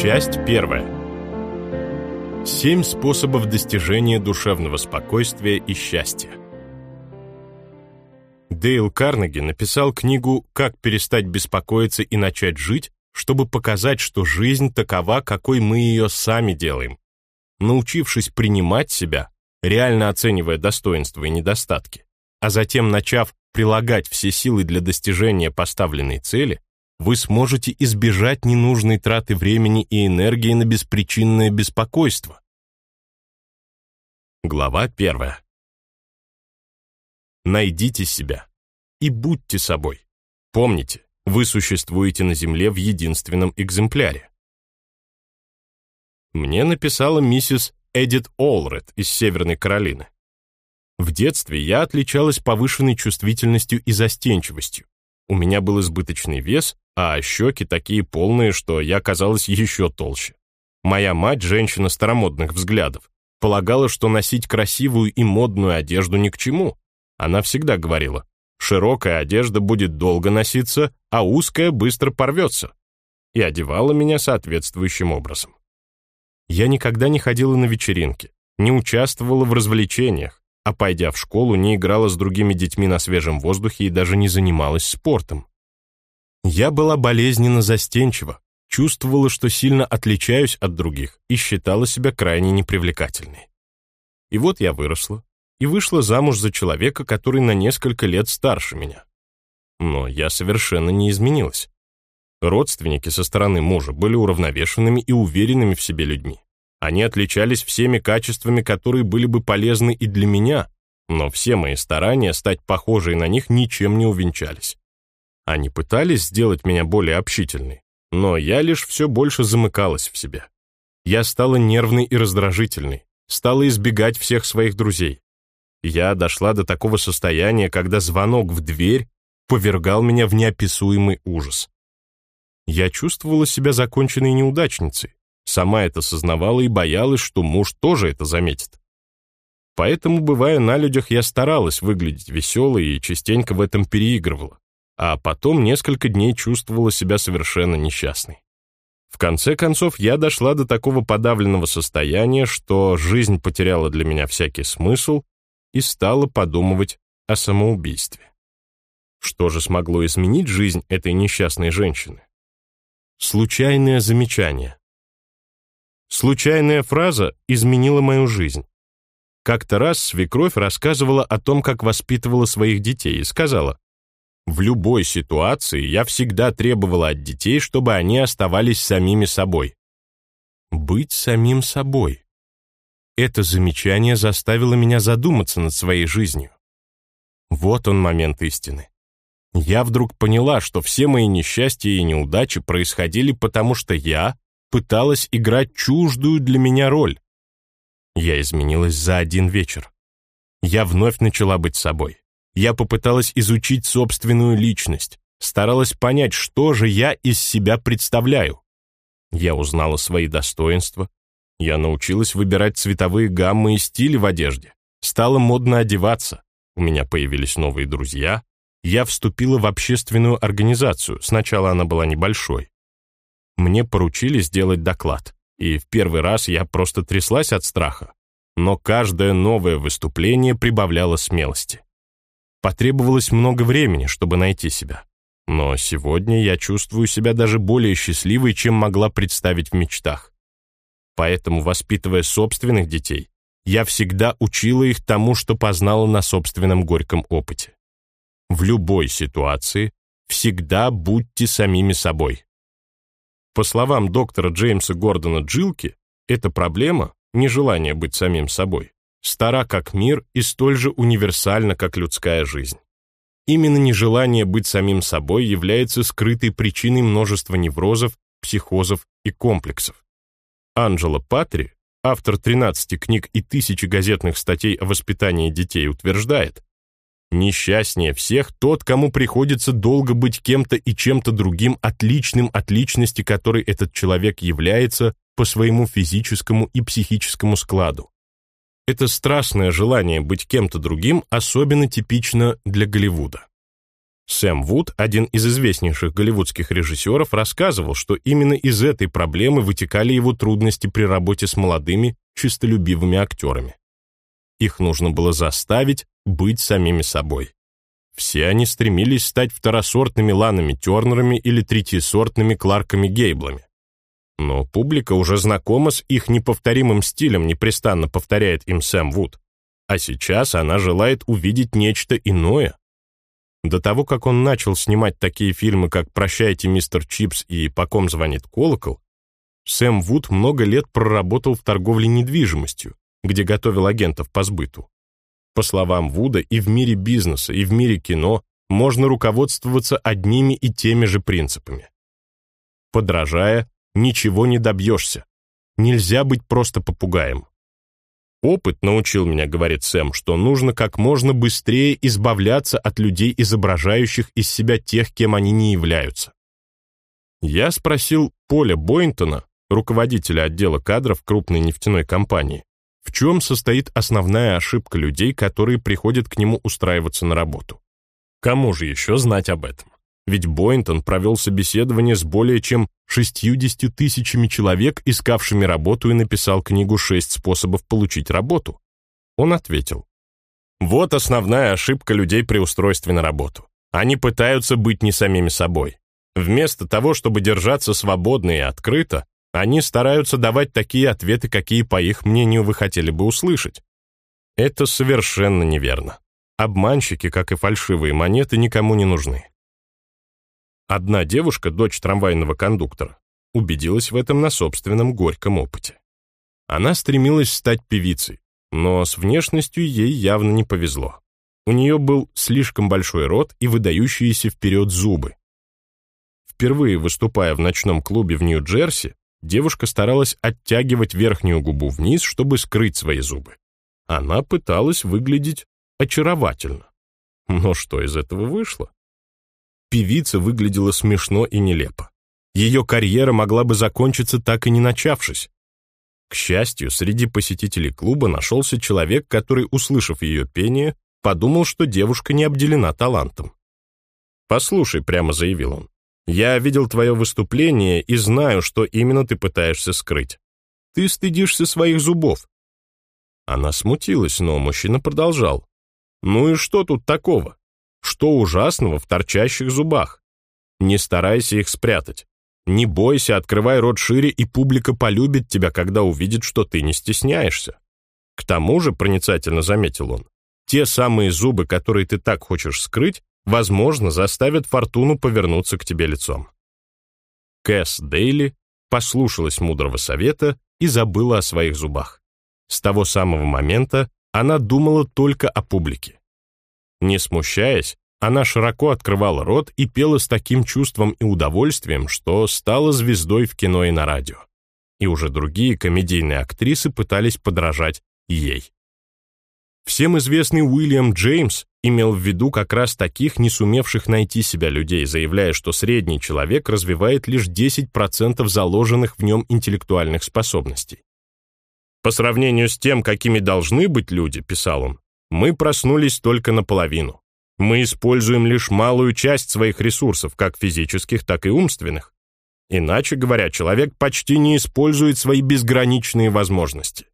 Часть первая. Семь способов достижения душевного спокойствия и счастья. Дейл Карнеги написал книгу «Как перестать беспокоиться и начать жить», чтобы показать, что жизнь такова, какой мы ее сами делаем. Научившись принимать себя, реально оценивая достоинства и недостатки, а затем начав прилагать все силы для достижения поставленной цели, вы сможете избежать ненужной траты времени и энергии на беспричинное беспокойство. Глава первая. Найдите себя и будьте собой. Помните, вы существуете на Земле в единственном экземпляре. Мне написала миссис Эдит Олред из Северной Каролины. В детстве я отличалась повышенной чувствительностью и застенчивостью. У меня был избыточный вес, а щеки такие полные, что я казалась еще толще. Моя мать, женщина старомодных взглядов, полагала, что носить красивую и модную одежду ни к чему. Она всегда говорила, широкая одежда будет долго носиться, а узкая быстро порвется. И одевала меня соответствующим образом. Я никогда не ходила на вечеринки, не участвовала в развлечениях, а пойдя в школу, не играла с другими детьми на свежем воздухе и даже не занималась спортом. Я была болезненно застенчива, чувствовала, что сильно отличаюсь от других и считала себя крайне непривлекательной. И вот я выросла и вышла замуж за человека, который на несколько лет старше меня. Но я совершенно не изменилась. Родственники со стороны мужа были уравновешенными и уверенными в себе людьми. Они отличались всеми качествами, которые были бы полезны и для меня, но все мои старания стать похожей на них ничем не увенчались. Они пытались сделать меня более общительной, но я лишь все больше замыкалась в себе. Я стала нервной и раздражительной, стала избегать всех своих друзей. Я дошла до такого состояния, когда звонок в дверь повергал меня в неописуемый ужас. Я чувствовала себя законченной неудачницей, сама это сознавала и боялась, что муж тоже это заметит. Поэтому, бывая на людях, я старалась выглядеть веселой и частенько в этом переигрывала а потом несколько дней чувствовала себя совершенно несчастной. В конце концов, я дошла до такого подавленного состояния, что жизнь потеряла для меня всякий смысл и стала подумывать о самоубийстве. Что же смогло изменить жизнь этой несчастной женщины? Случайное замечание. Случайная фраза изменила мою жизнь. Как-то раз свекровь рассказывала о том, как воспитывала своих детей, и сказала, в любой ситуации я всегда требовала от детей, чтобы они оставались самими собой. Быть самим собой. Это замечание заставило меня задуматься над своей жизнью. Вот он момент истины. Я вдруг поняла, что все мои несчастья и неудачи происходили потому, что я пыталась играть чуждую для меня роль. Я изменилась за один вечер. Я вновь начала быть собой. Я попыталась изучить собственную личность, старалась понять, что же я из себя представляю. Я узнала свои достоинства, я научилась выбирать цветовые гаммы и стили в одежде, стала модно одеваться, у меня появились новые друзья, я вступила в общественную организацию, сначала она была небольшой. Мне поручили сделать доклад, и в первый раз я просто тряслась от страха, но каждое новое выступление прибавляло смелости. Потребовалось много времени, чтобы найти себя. Но сегодня я чувствую себя даже более счастливой, чем могла представить в мечтах. Поэтому, воспитывая собственных детей, я всегда учила их тому, что познала на собственном горьком опыте. В любой ситуации всегда будьте самими собой. По словам доктора Джеймса Гордона Джилки, эта проблема, нежелание быть самим собой, стара как мир и столь же универсальна, как людская жизнь. Именно нежелание быть самим собой является скрытой причиной множества неврозов, психозов и комплексов. Анджело Патри, автор 13 книг и тысячи газетных статей о воспитании детей, утверждает, Несчастнее всех тот, кому приходится долго быть кем-то и чем-то другим, отличным от личности, которой этот человек является по своему физическому и психическому складу. Это страстное желание быть кем-то другим особенно типично для Голливуда. Сэм Вуд, один из известнейших голливудских режиссеров, рассказывал, что именно из этой проблемы вытекали его трудности при работе с молодыми, чистолюбивыми актерами. Их нужно было заставить быть самими собой. Все они стремились стать второсортными Ланами Тернерами или третьесортными Кларками Гейблами. Но публика уже знакома с их неповторимым стилем, непрестанно повторяет им Сэм Вуд. А сейчас она желает увидеть нечто иное. До того, как он начал снимать такие фильмы, как «Прощайте, мистер Чипс» и «По ком звонит колокол», Сэм Вуд много лет проработал в торговле недвижимостью, где готовил агентов по сбыту. По словам Вуда, и в мире бизнеса, и в мире кино можно руководствоваться одними и теми же принципами. Подражая, ничего не добьешься. Нельзя быть просто попугаем. Опыт научил меня, говорит Сэм, что нужно как можно быстрее избавляться от людей, изображающих из себя тех, кем они не являются. Я спросил Поля Бойнтона, руководителя отдела кадров крупной нефтяной компании, в чем состоит основная ошибка людей, которые приходят к нему устраиваться на работу. Кому же еще знать об этом? Ведь Бойнтон провел собеседование с более чем 60 тысячами человек, искавшими работу, и написал книгу «Шесть способов получить работу». Он ответил, «Вот основная ошибка людей при устройстве на работу. Они пытаются быть не самими собой. Вместо того, чтобы держаться свободно и открыто, они стараются давать такие ответы, какие, по их мнению, вы хотели бы услышать. Это совершенно неверно. Обманщики, как и фальшивые монеты, никому не нужны. Одна девушка, дочь трамвайного кондуктора, убедилась в этом на собственном горьком опыте. Она стремилась стать певицей, но с внешностью ей явно не повезло. У нее был слишком большой рот и выдающиеся вперед зубы. Впервые выступая в ночном клубе в Нью-Джерси, девушка старалась оттягивать верхнюю губу вниз, чтобы скрыть свои зубы. Она пыталась выглядеть очаровательно. Но что из этого вышло? Певица выглядела смешно и нелепо. Ее карьера могла бы закончиться так и не начавшись. К счастью, среди посетителей клуба нашелся человек, который, услышав ее пение, подумал, что девушка не обделена талантом. «Послушай», — прямо заявил он, я видел твое выступление и знаю, что именно ты пытаешься скрыть. Ты стыдишься своих зубов». Она смутилась, но мужчина продолжал. «Ну и что тут такого? Что ужасного в торчащих зубах? Не старайся их спрятать. Не бойся, открывай рот шире, и публика полюбит тебя, когда увидит, что ты не стесняешься. К тому же, проницательно заметил он, те самые зубы, которые ты так хочешь скрыть, возможно, заставят фортуну повернуться к тебе лицом. Кэс Дейли послушалась мудрого совета и забыла о своих зубах. С того самого момента она думала только о публике. Не смущаясь, она широко открывала рот и пела с таким чувством и удовольствием, что стала звездой в кино и на радио. И уже другие комедийные актрисы пытались подражать ей. Всем известный Уильям Джеймс имел в виду как раз таких не сумевших найти себя людей, заявляя, что средний человек развивает лишь 10% заложенных в нем интеллектуальных способностей. «По сравнению с тем, какими должны быть люди», — писал он, «мы проснулись только наполовину. Мы используем лишь малую часть своих ресурсов, как физических, так и умственных. Иначе говоря, человек почти не использует свои безграничные возможности.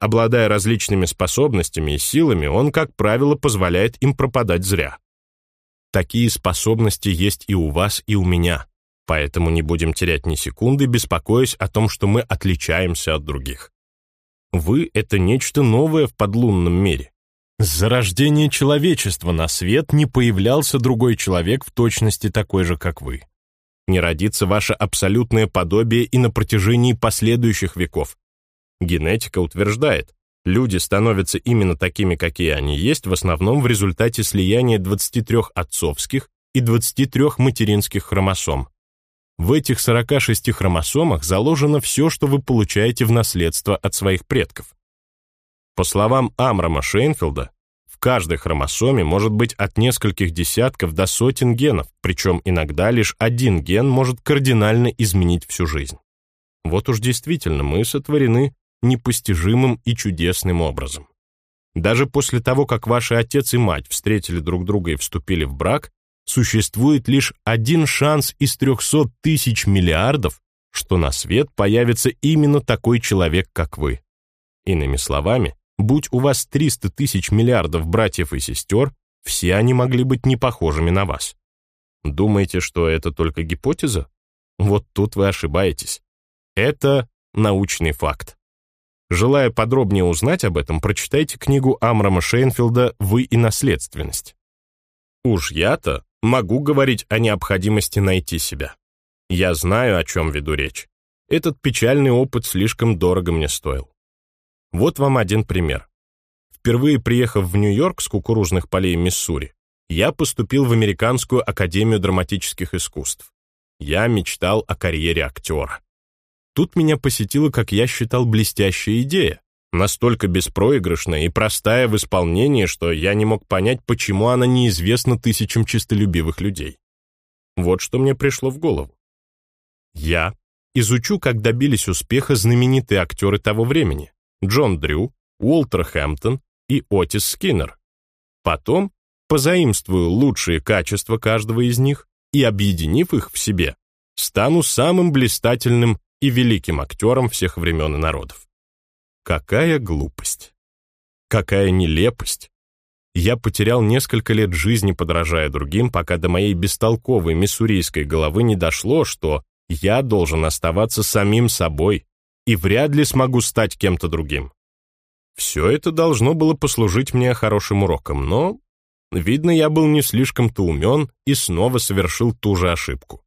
Обладая различными способностями и силами, он, как правило, позволяет им пропадать зря. Такие способности есть и у вас, и у меня, поэтому не будем терять ни секунды, беспокоясь о том, что мы отличаемся от других. Вы — это нечто новое в подлунном мире. С зарождения человечества на свет не появлялся другой человек в точности такой же, как вы. Не родится ваше абсолютное подобие и на протяжении последующих веков, Генетика утверждает, люди становятся именно такими, какие они есть, в основном в результате слияния 23 отцовских и 23 материнских хромосом. В этих 46 хромосомах заложено все, что вы получаете в наследство от своих предков. По словам Амрама Шейнфилда, в каждой хромосоме может быть от нескольких десятков до сотен генов, причем иногда лишь один ген может кардинально изменить всю жизнь. Вот уж действительно мы сотворены непостижимым и чудесным образом. Даже после того, как ваши отец и мать встретили друг друга и вступили в брак, существует лишь один шанс из 300 тысяч миллиардов, что на свет появится именно такой человек, как вы. Иными словами, будь у вас 300 тысяч миллиардов братьев и сестер, все они могли быть не похожими на вас. Думаете, что это только гипотеза? Вот тут вы ошибаетесь. Это научный факт. Желая подробнее узнать об этом, прочитайте книгу Амрама Шейнфилда «Вы и наследственность». Уж я-то могу говорить о необходимости найти себя. Я знаю, о чем веду речь. Этот печальный опыт слишком дорого мне стоил. Вот вам один пример. Впервые приехав в Нью-Йорк с кукурузных полей Миссури, я поступил в Американскую академию драматических искусств. Я мечтал о карьере актера. Тут меня посетила, как я считал, блестящая идея, настолько беспроигрышная и простая в исполнении, что я не мог понять, почему она неизвестна тысячам чистолюбивых людей. Вот что мне пришло в голову. Я изучу, как добились успеха знаменитые актеры того времени Джон Дрю, Уолтер Хэмптон и Отис Скиннер. Потом позаимствую лучшие качества каждого из них и, объединив их в себе, стану самым блистательным и великим актером всех времен и народов. Какая глупость! Какая нелепость! Я потерял несколько лет жизни, подражая другим, пока до моей бестолковой миссурийской головы не дошло, что я должен оставаться самим собой и вряд ли смогу стать кем-то другим. Все это должно было послужить мне хорошим уроком, но, видно, я был не слишком-то умен и снова совершил ту же ошибку.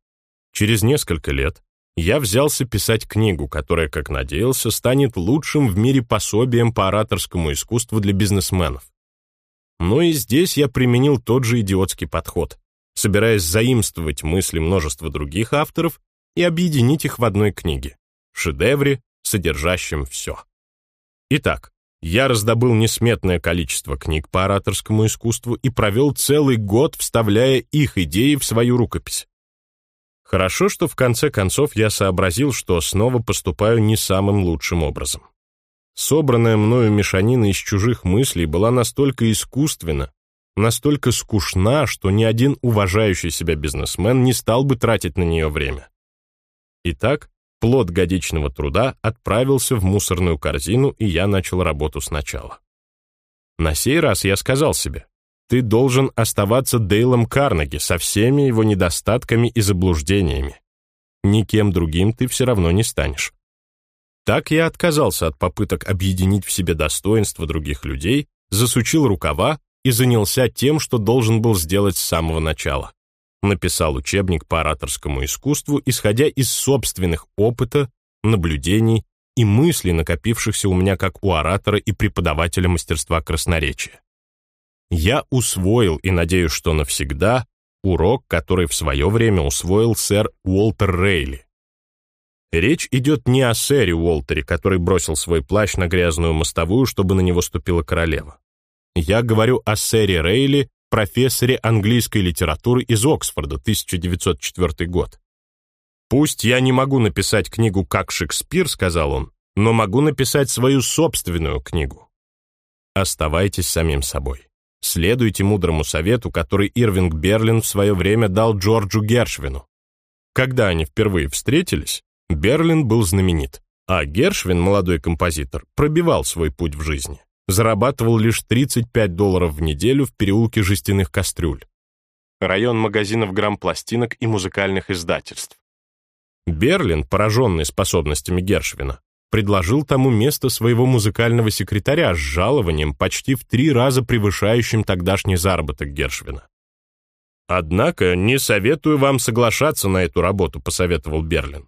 Через несколько лет я взялся писать книгу, которая, как надеялся, станет лучшим в мире пособием по ораторскому искусству для бизнесменов. Но и здесь я применил тот же идиотский подход, собираясь заимствовать мысли множества других авторов и объединить их в одной книге, шедевре, содержащем все. Итак, я раздобыл несметное количество книг по ораторскому искусству и провел целый год, вставляя их идеи в свою рукопись. Хорошо, что в конце концов я сообразил, что снова поступаю не самым лучшим образом. Собранная мною мешанина из чужих мыслей была настолько искусственна, настолько скучна, что ни один уважающий себя бизнесмен не стал бы тратить на нее время. Итак, плод годичного труда отправился в мусорную корзину, и я начал работу сначала. На сей раз я сказал себе, ты должен оставаться Дейлом Карнеги со всеми его недостатками и заблуждениями. Никем другим ты все равно не станешь. Так я отказался от попыток объединить в себе достоинства других людей, засучил рукава и занялся тем, что должен был сделать с самого начала написал учебник по ораторскому искусству, исходя из собственных опыта, наблюдений и мыслей, накопившихся у меня как у оратора и преподавателя мастерства красноречия. Я усвоил, и надеюсь, что навсегда, урок, который в свое время усвоил сэр Уолтер Рейли. Речь идет не о сэре Уолтере, который бросил свой плащ на грязную мостовую, чтобы на него ступила королева. Я говорю о сэре Рейли, профессоре английской литературы из Оксфорда, 1904 год. «Пусть я не могу написать книгу как Шекспир», — сказал он, «но могу написать свою собственную книгу». Оставайтесь самим собой. Следуйте мудрому совету, который Ирвинг Берлин в свое время дал Джорджу Гершвину. Когда они впервые встретились, Берлин был знаменит, а Гершвин, молодой композитор, пробивал свой путь в жизни зарабатывал лишь 35 долларов в неделю в переулке жестяных кастрюль. Район магазинов грамм-пластинок и музыкальных издательств. Берлин, пораженный способностями Гершвина, предложил тому место своего музыкального секретаря с жалованием, почти в три раза превышающим тогдашний заработок Гершвина. «Однако не советую вам соглашаться на эту работу», — посоветовал Берлин.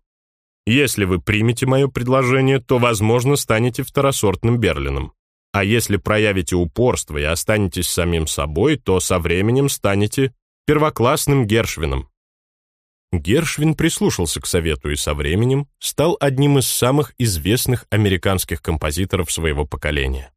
«Если вы примете мое предложение, то, возможно, станете второсортным Берлином. А если проявите упорство и останетесь самим собой, то со временем станете первоклассным Гершвином. Гершвин прислушался к совету и со временем стал одним из самых известных американских композиторов своего поколения.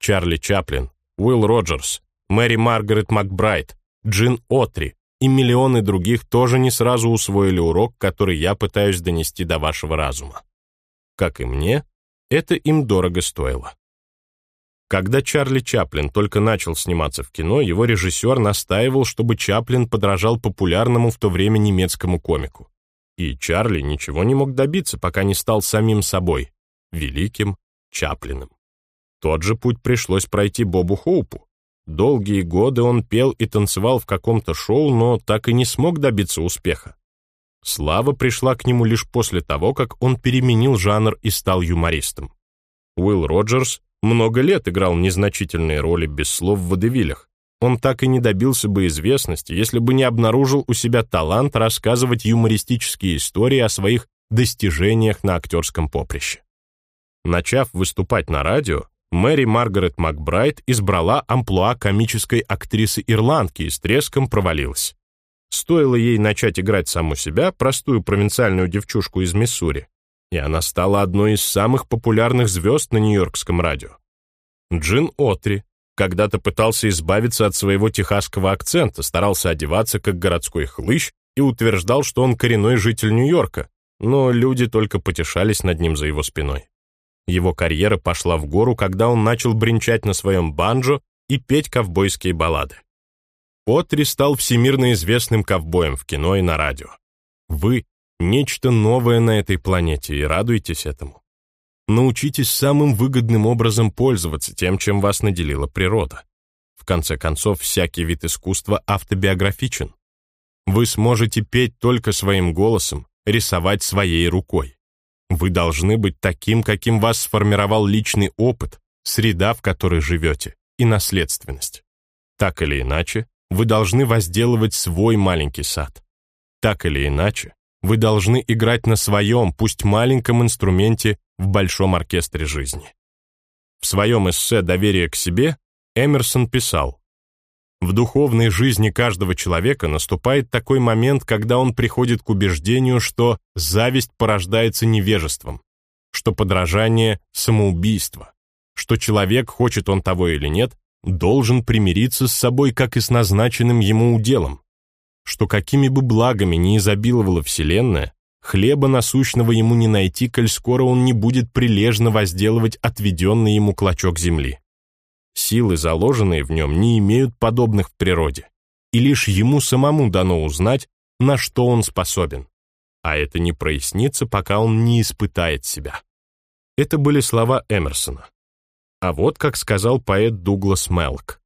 Чарли Чаплин, Уилл Роджерс, Мэри Маргарет Макбрайт, Джин Отри и миллионы других тоже не сразу усвоили урок, который я пытаюсь донести до вашего разума. Как и мне, это им дорого стоило. Когда Чарли Чаплин только начал сниматься в кино, его режиссер настаивал, чтобы Чаплин подражал популярному в то время немецкому комику. И Чарли ничего не мог добиться, пока не стал самим собой, великим Чаплиным. Тот же путь пришлось пройти Бобу Хоупу. Долгие годы он пел и танцевал в каком-то шоу, но так и не смог добиться успеха. Слава пришла к нему лишь после того, как он переменил жанр и стал юмористом. Уилл Роджерс много лет играл незначительные роли без слов в водевилях. Он так и не добился бы известности, если бы не обнаружил у себя талант рассказывать юмористические истории о своих достижениях на актерском поприще. Начав выступать на радио, Мэри Маргарет Макбрайт избрала амплуа комической актрисы-ирландки и с треском провалилась. Стоило ей начать играть саму себя, простую провинциальную девчушку из Миссури, и она стала одной из самых популярных звезд на нью-йоркском радио. Джин Отри когда-то пытался избавиться от своего техасского акцента, старался одеваться как городской хлыщ и утверждал, что он коренной житель Нью-Йорка, но люди только потешались над ним за его спиной. Его карьера пошла в гору, когда он начал бренчать на своем банджо и петь ковбойские баллады. Отри стал всемирно известным ковбоем в кино и на радио. Вы — нечто новое на этой планете, и радуйтесь этому. Научитесь самым выгодным образом пользоваться тем, чем вас наделила природа. В конце концов, всякий вид искусства автобиографичен. Вы сможете петь только своим голосом, рисовать своей рукой. Вы должны быть таким, каким вас сформировал личный опыт, среда, в которой живете, и наследственность. Так или иначе, вы должны возделывать свой маленький сад. Так или иначе, вы должны играть на своем, пусть маленьком инструменте в большом оркестре жизни. В своем эссе «Доверие к себе» Эмерсон писал, в духовной жизни каждого человека наступает такой момент, когда он приходит к убеждению, что зависть порождается невежеством, что подражание — самоубийство, что человек, хочет он того или нет, должен примириться с собой, как и с назначенным ему уделом, что какими бы благами ни изобиловала Вселенная, хлеба насущного ему не найти, коль скоро он не будет прилежно возделывать отведенный ему клочок земли. Силы, заложенные в нем, не имеют подобных в природе, и лишь ему самому дано узнать, на что он способен. А это не прояснится, пока он не испытает себя. Это были слова Эмерсона. А вот как сказал поэт Дуглас Мелк.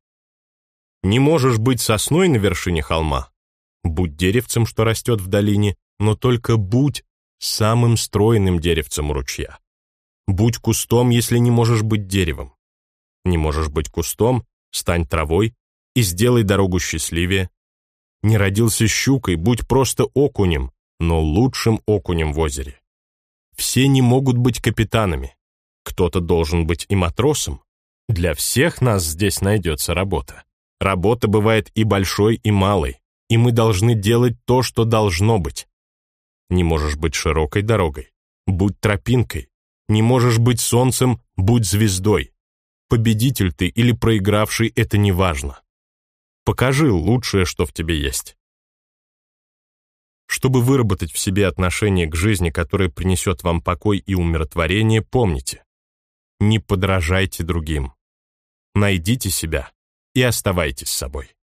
«Не можешь быть сосной на вершине холма, будь деревцем, что растет в долине, но только будь самым стройным деревцем у ручья. Будь кустом, если не можешь быть деревом. Не можешь быть кустом, стань травой и сделай дорогу счастливее. Не родился щукой, будь просто окунем, но лучшим окунем в озере. Все не могут быть капитанами. Кто-то должен быть и матросом. Для всех нас здесь найдется работа. Работа бывает и большой, и малой, и мы должны делать то, что должно быть. Не можешь быть широкой дорогой, будь тропинкой. Не можешь быть солнцем, будь звездой. Победитель ты или проигравший — это не важно. Покажи лучшее, что в тебе есть. Чтобы выработать в себе отношение к жизни, которое принесет вам покой и умиротворение, помните, не подражайте другим. Найдите себя и оставайтесь собой.